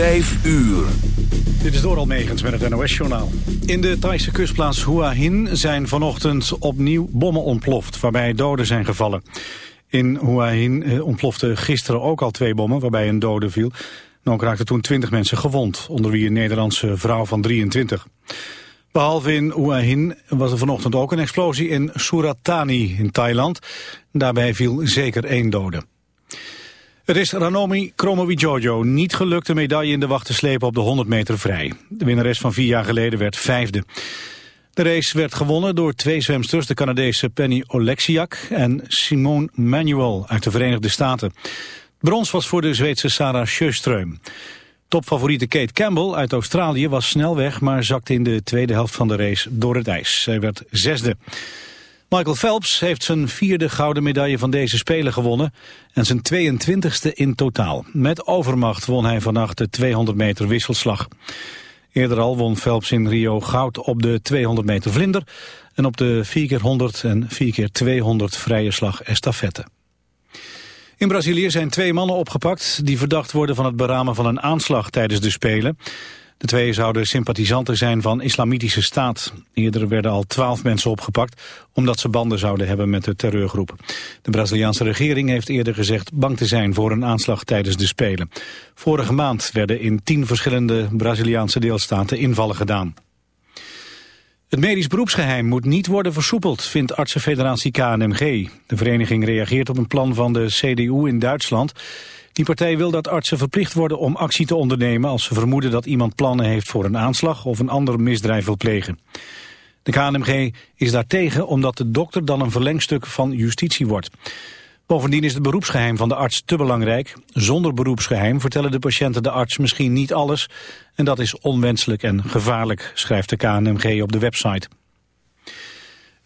5 uur. Dit is door Almegens met het NOS-journaal. In de Thaise kustplaats Hua Hin zijn vanochtend opnieuw bommen ontploft... waarbij doden zijn gevallen. In Hua Hin eh, ontplofte gisteren ook al twee bommen... waarbij een dode viel. En ook raakten toen 20 mensen gewond... onder wie een Nederlandse vrouw van 23. Behalve in Hua Hin was er vanochtend ook een explosie in Surat Thani in Thailand. Daarbij viel zeker één dode. Het is Ranomi Kromowidjojo niet gelukt de medaille in de wacht te slepen op de 100 meter vrij. De winnares van vier jaar geleden werd vijfde. De race werd gewonnen door twee zwemsters, de Canadese Penny Oleksiak en Simone Manuel uit de Verenigde Staten. Brons was voor de Zweedse Sarah Sjöström. Topfavoriete Kate Campbell uit Australië was snel weg, maar zakte in de tweede helft van de race door het ijs. Zij werd zesde. Michael Phelps heeft zijn vierde gouden medaille van deze Spelen gewonnen en zijn 22e in totaal. Met overmacht won hij vannacht de 200 meter wisselslag. Eerder al won Phelps in Rio goud op de 200 meter vlinder en op de 4x100 en 4x200 vrije slag estafette. In Brazilië zijn twee mannen opgepakt die verdacht worden van het beramen van een aanslag tijdens de Spelen. De twee zouden sympathisanten zijn van islamitische staat. Eerder werden al twaalf mensen opgepakt omdat ze banden zouden hebben met de terreurgroep. De Braziliaanse regering heeft eerder gezegd bang te zijn voor een aanslag tijdens de Spelen. Vorige maand werden in tien verschillende Braziliaanse deelstaten invallen gedaan. Het medisch beroepsgeheim moet niet worden versoepeld, vindt artsenfederatie KNMG. De vereniging reageert op een plan van de CDU in Duitsland die partij wil dat artsen verplicht worden om actie te ondernemen als ze vermoeden dat iemand plannen heeft voor een aanslag of een ander misdrijf wil plegen. De KNMG is daartegen omdat de dokter dan een verlengstuk van justitie wordt. Bovendien is het beroepsgeheim van de arts te belangrijk. Zonder beroepsgeheim vertellen de patiënten de arts misschien niet alles. En dat is onwenselijk en gevaarlijk, schrijft de KNMG op de website.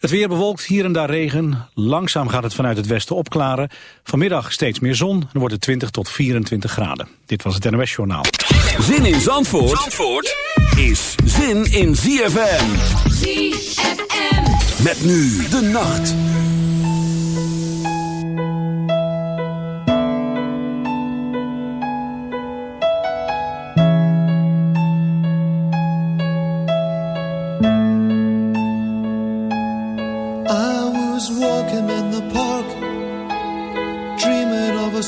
Het weer bewolkt, hier en daar regen. Langzaam gaat het vanuit het westen opklaren. Vanmiddag steeds meer zon. Dan wordt het 20 tot 24 graden. Dit was het NOS Journaal. Zin in Zandvoort, Zandvoort is zin in ZFM. ZFM. Met nu de nacht.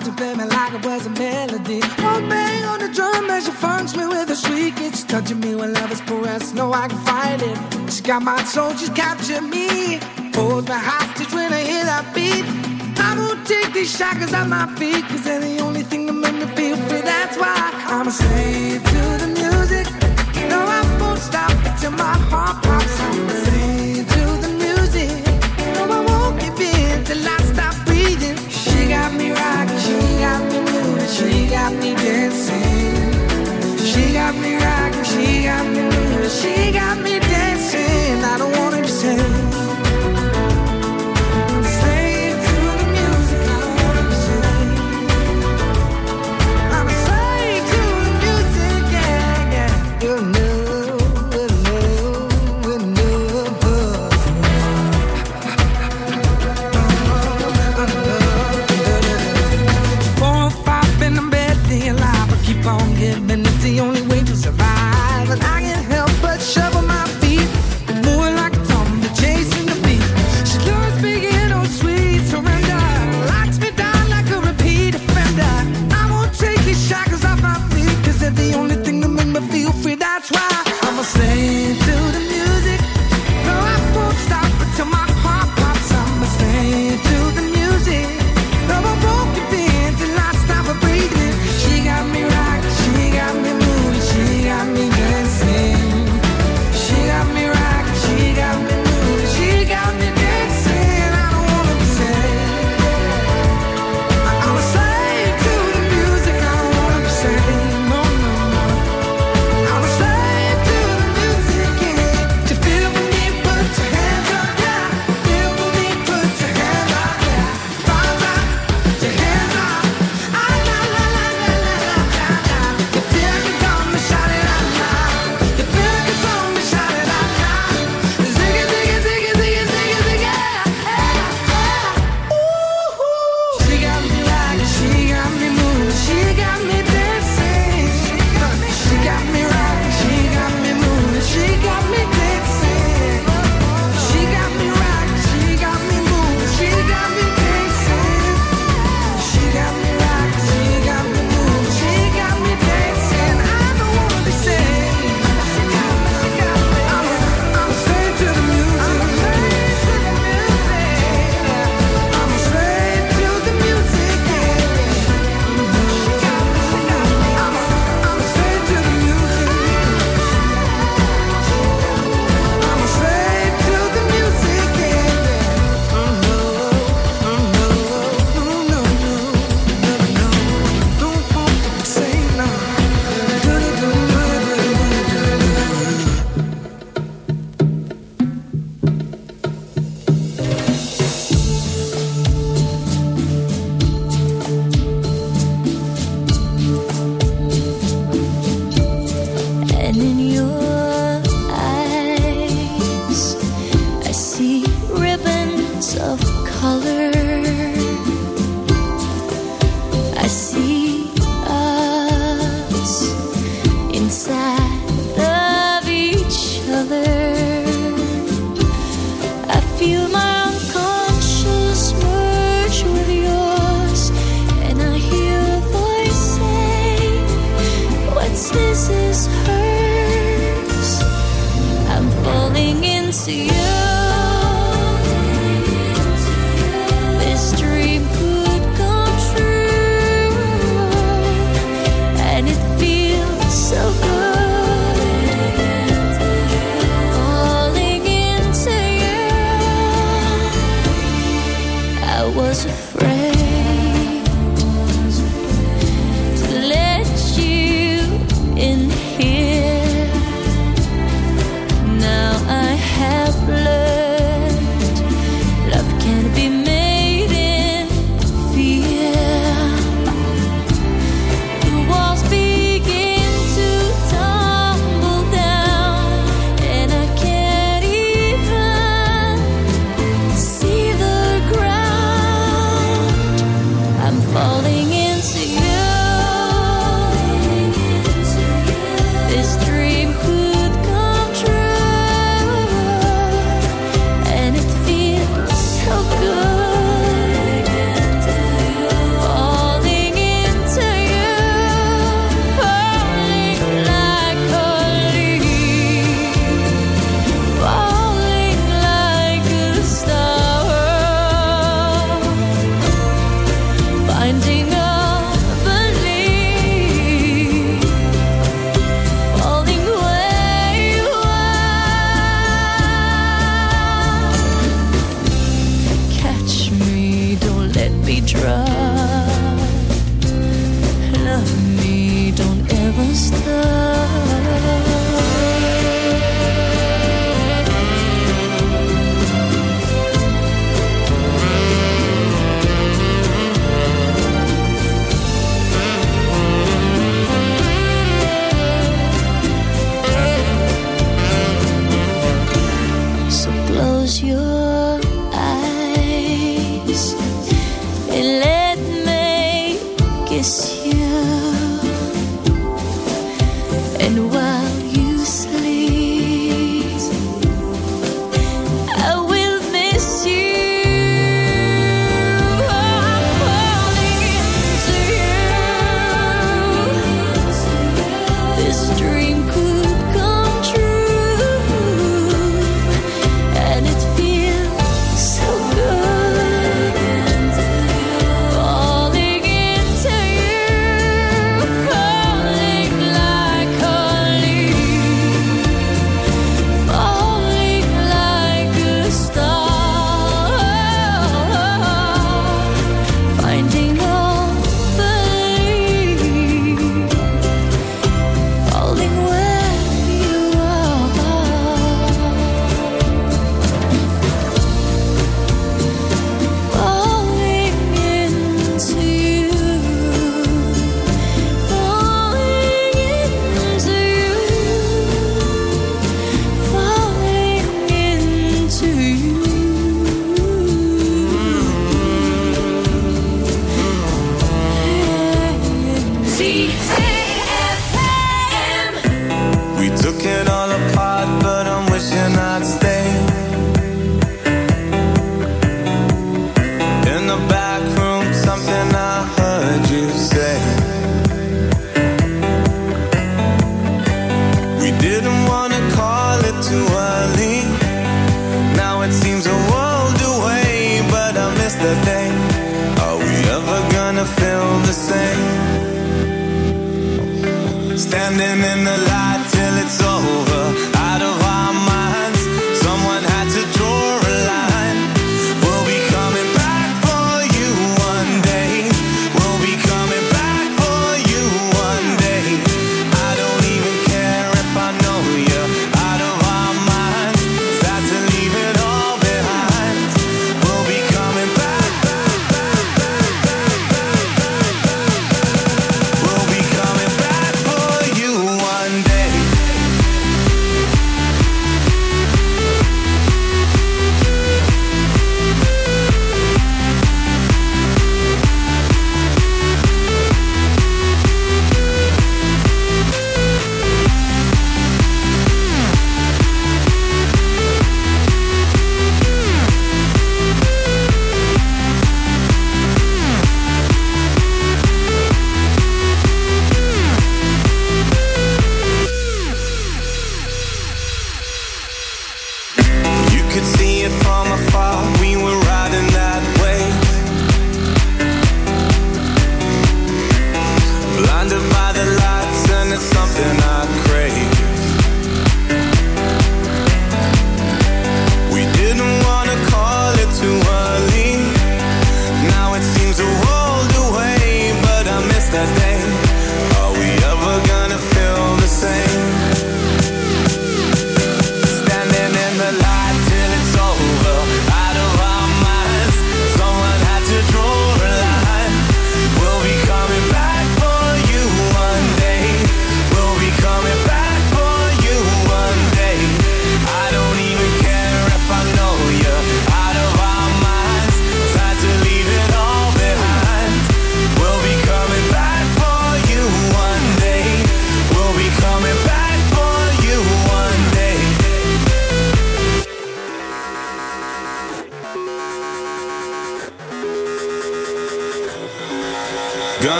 Start to play me like it was a melody. One bang on the drum as she funks me with a shriek. It's touching me when love is caressed. No, I can fight it. She got my soul, she's captured me. Holds me hostage when I hear that beat. I won't take these shackles off my feet, cause they're the only thing that make me feel free. That's why I'm a slave to the music. No, I won't stop till my heart pops. Got me rocking, she got me moving, she got me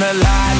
the light.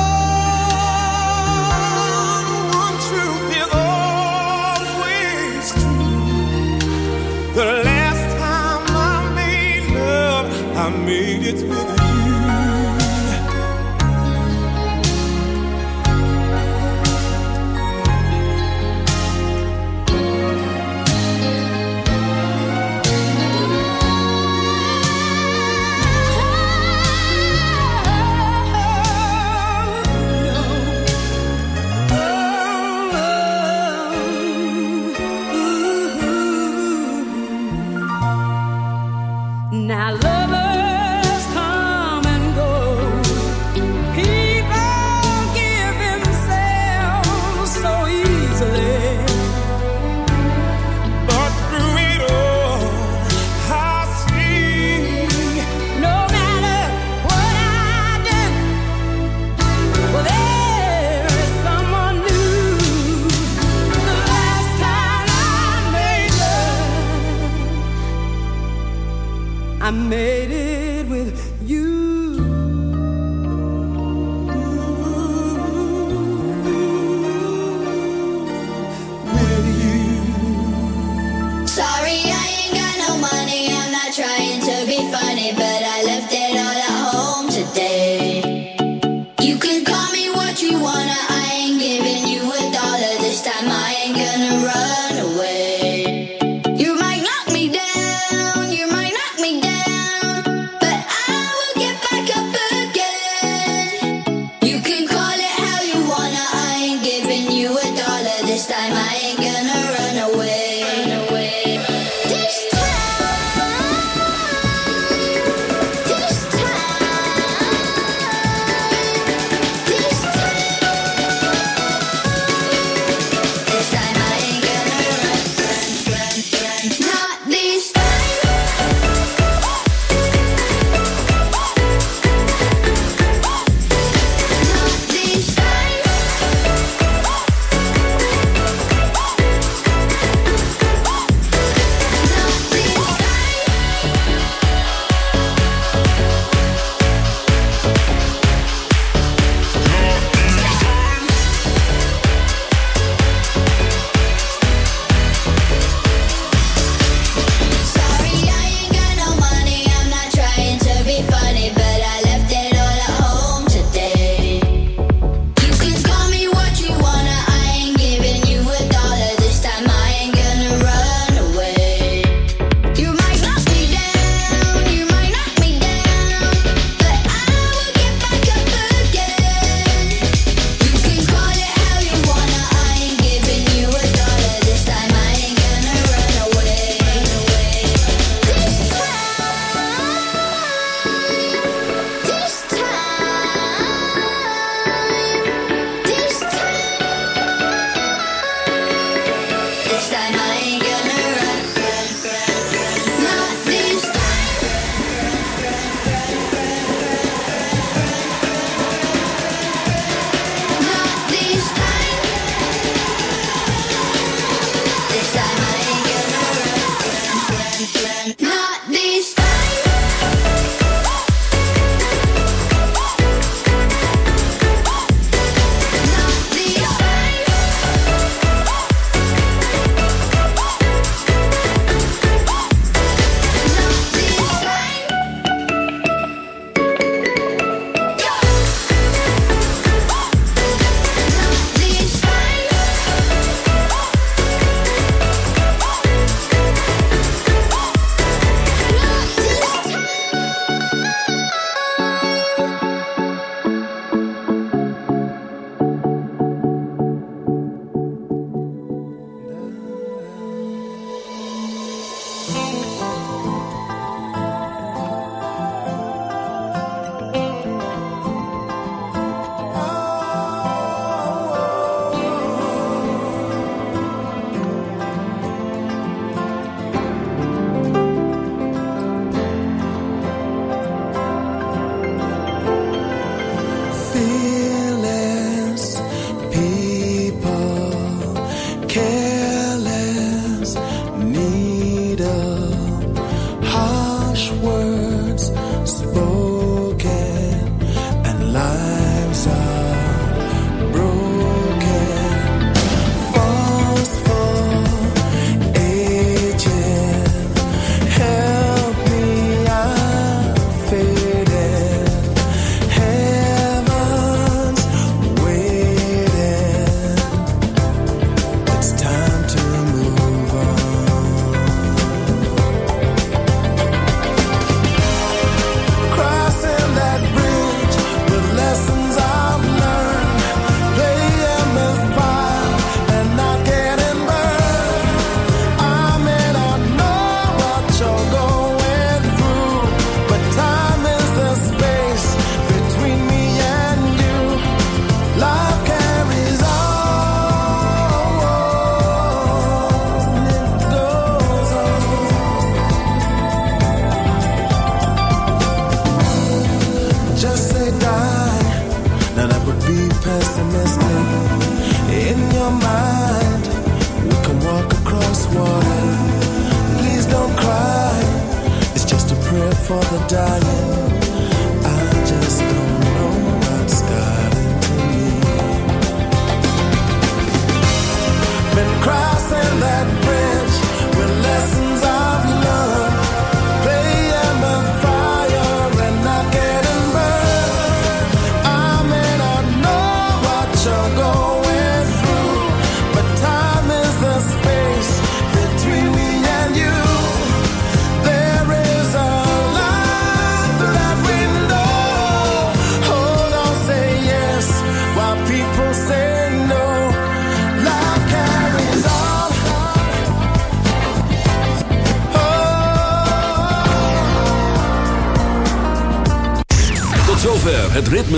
made it